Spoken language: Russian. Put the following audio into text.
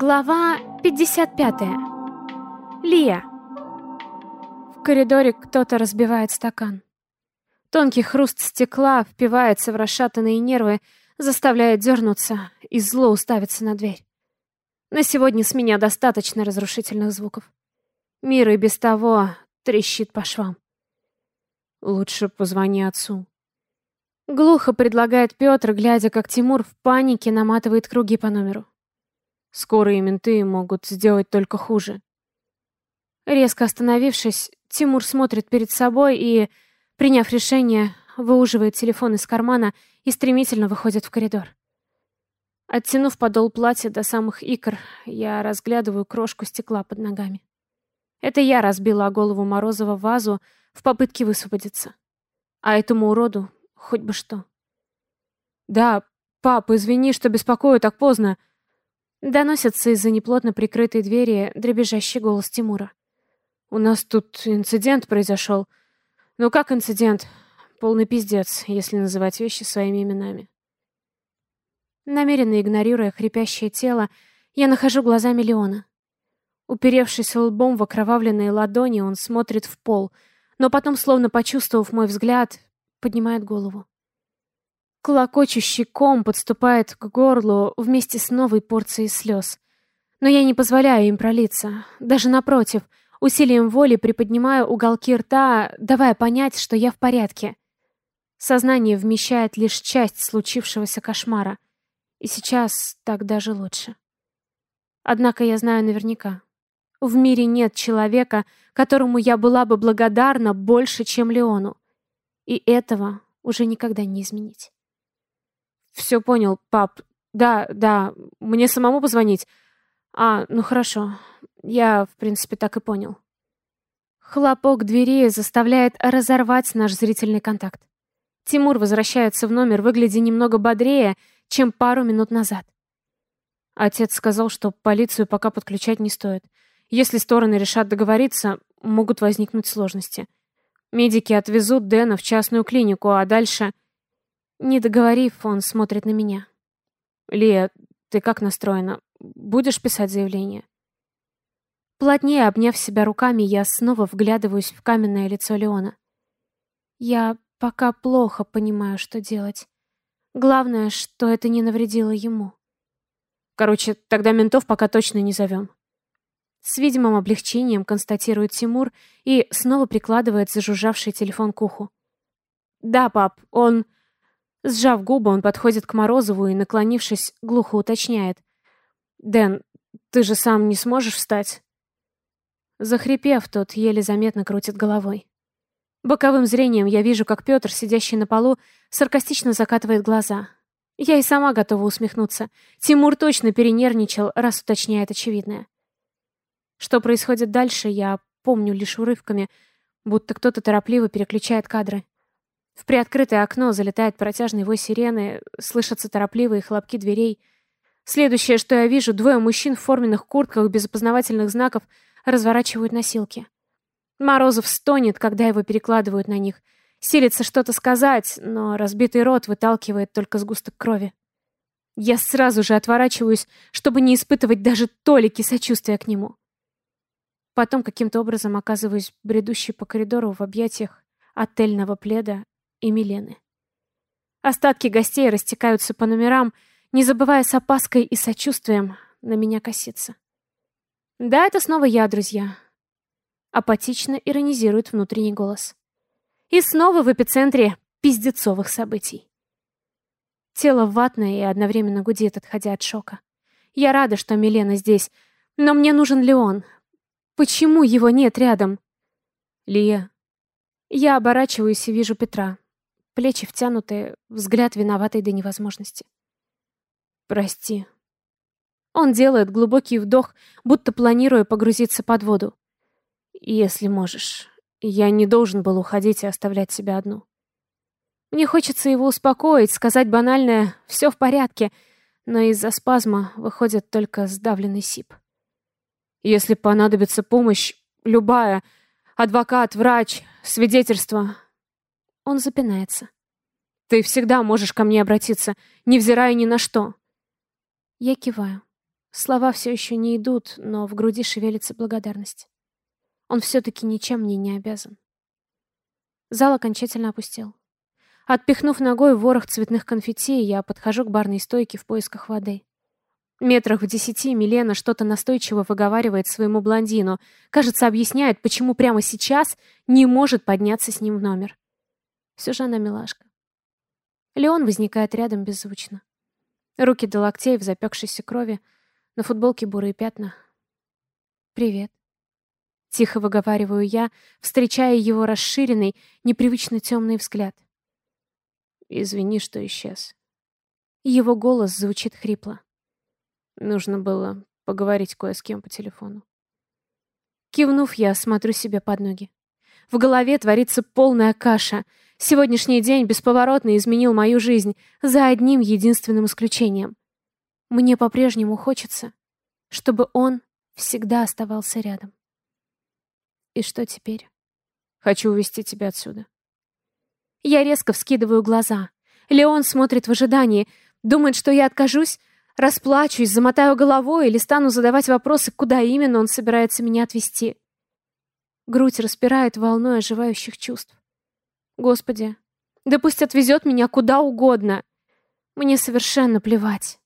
Глава 55. Лия. В коридоре кто-то разбивает стакан. Тонкий хруст стекла впивается в расшатанные нервы, заставляя дернуться и зло уставиться на дверь. На сегодня с меня достаточно разрушительных звуков. Мир и без того трещит по швам. Лучше позвони отцу. Глухо предлагает Петр, глядя, как Тимур в панике наматывает круги по номеру. Скорые менты могут сделать только хуже. Резко остановившись, Тимур смотрит перед собой и, приняв решение, выуживает телефон из кармана и стремительно выходит в коридор. Оттянув подол платья до самых икр, я разглядываю крошку стекла под ногами. Это я разбила голову Морозова вазу в попытке высвободиться. А этому уроду хоть бы что. «Да, пап, извини, что беспокою так поздно», Доносится из-за неплотно прикрытой двери дребезжащий голос Тимура. «У нас тут инцидент произошел. Ну как инцидент? Полный пиздец, если называть вещи своими именами». Намеренно игнорируя хрипящее тело, я нахожу глазами Леона. Уперевшись лбом в окровавленные ладони, он смотрит в пол, но потом, словно почувствовав мой взгляд, поднимает голову. Клокочущий ком подступает к горлу вместе с новой порцией слез. Но я не позволяю им пролиться. Даже напротив, усилием воли приподнимаю уголки рта, давая понять, что я в порядке. Сознание вмещает лишь часть случившегося кошмара. И сейчас так даже лучше. Однако я знаю наверняка. В мире нет человека, которому я была бы благодарна больше, чем Леону. И этого уже никогда не изменить. Все понял, пап. Да, да, мне самому позвонить. А, ну хорошо. Я, в принципе, так и понял. Хлопок двери заставляет разорвать наш зрительный контакт. Тимур возвращается в номер, выглядя немного бодрее, чем пару минут назад. Отец сказал, что полицию пока подключать не стоит. Если стороны решат договориться, могут возникнуть сложности. Медики отвезут Дэна в частную клинику, а дальше... Не договорив, он смотрит на меня. «Лия, ты как настроена? Будешь писать заявление?» Плотнее обняв себя руками, я снова вглядываюсь в каменное лицо Леона. Я пока плохо понимаю, что делать. Главное, что это не навредило ему. Короче, тогда ментов пока точно не зовем. С видимым облегчением констатирует Тимур и снова прикладывает зажужжавший телефон к уху. «Да, пап, он...» Сжав губы, он подходит к Морозову и, наклонившись, глухо уточняет. «Дэн, ты же сам не сможешь встать?» Захрипев, тот еле заметно крутит головой. Боковым зрением я вижу, как Петр, сидящий на полу, саркастично закатывает глаза. Я и сама готова усмехнуться. Тимур точно перенервничал, раз уточняет очевидное. Что происходит дальше, я помню лишь урывками, будто кто-то торопливо переключает кадры. В приоткрытое окно залетает протяжный вой сирены, слышатся торопливые хлопки дверей. Следующее, что я вижу, двое мужчин в форменных куртках без опознавательных знаков разворачивают носилки. Морозов стонет, когда его перекладывают на них. Силится что-то сказать, но разбитый рот выталкивает только сгусток крови. Я сразу же отворачиваюсь, чтобы не испытывать даже толики сочувствия к нему. Потом каким-то образом оказываюсь бредущей по коридору в объятиях отельного пледа и Милены. Остатки гостей растекаются по номерам, не забывая с опаской и сочувствием на меня коситься. Да, это снова я, друзья. Апатично иронизирует внутренний голос. И снова в эпицентре пиздецовых событий. Тело ватное и одновременно гудит, отходя от шока. Я рада, что Милена здесь, но мне нужен Леон. Почему его нет рядом? Лия. Я оборачиваюсь и вижу Петра, Плечи втянутые, взгляд виноватый до невозможности. «Прости». Он делает глубокий вдох, будто планируя погрузиться под воду. «Если можешь. Я не должен был уходить и оставлять себя одну». Мне хочется его успокоить, сказать банальное «все в порядке», но из-за спазма выходит только сдавленный сип. «Если понадобится помощь, любая, адвокат, врач, свидетельство, он запинается. «Ты всегда можешь ко мне обратиться, невзирая ни на что». Я киваю. Слова все еще не идут, но в груди шевелится благодарность. Он все-таки ничем мне не обязан. Зал окончательно опустел. Отпихнув ногой ворох цветных конфетти, я подхожу к барной стойке в поисках воды. Метрах в десяти Милена что-то настойчиво выговаривает своему блондину. Кажется, объясняет, почему прямо сейчас не может подняться с ним в номер. Все же она милашка. Леон возникает рядом беззвучно. Руки до локтей в запекшейся крови, на футболке бурые пятна. «Привет». Тихо выговариваю я, встречая его расширенный, непривычно темный взгляд. «Извини, что исчез». Его голос звучит хрипло. Нужно было поговорить кое с кем по телефону. Кивнув, я смотрю себе под ноги. В голове творится полная каша. Сегодняшний день бесповоротно изменил мою жизнь за одним единственным исключением. Мне по-прежнему хочется, чтобы он всегда оставался рядом. И что теперь? Хочу увести тебя отсюда. Я резко вскидываю глаза. Леон смотрит в ожидании, думает, что я откажусь, расплачусь, замотаю головой или стану задавать вопросы, куда именно он собирается меня отвезти. Грудь распирает волной оживающих чувств. Господи, да пусть отвезет меня куда угодно. Мне совершенно плевать.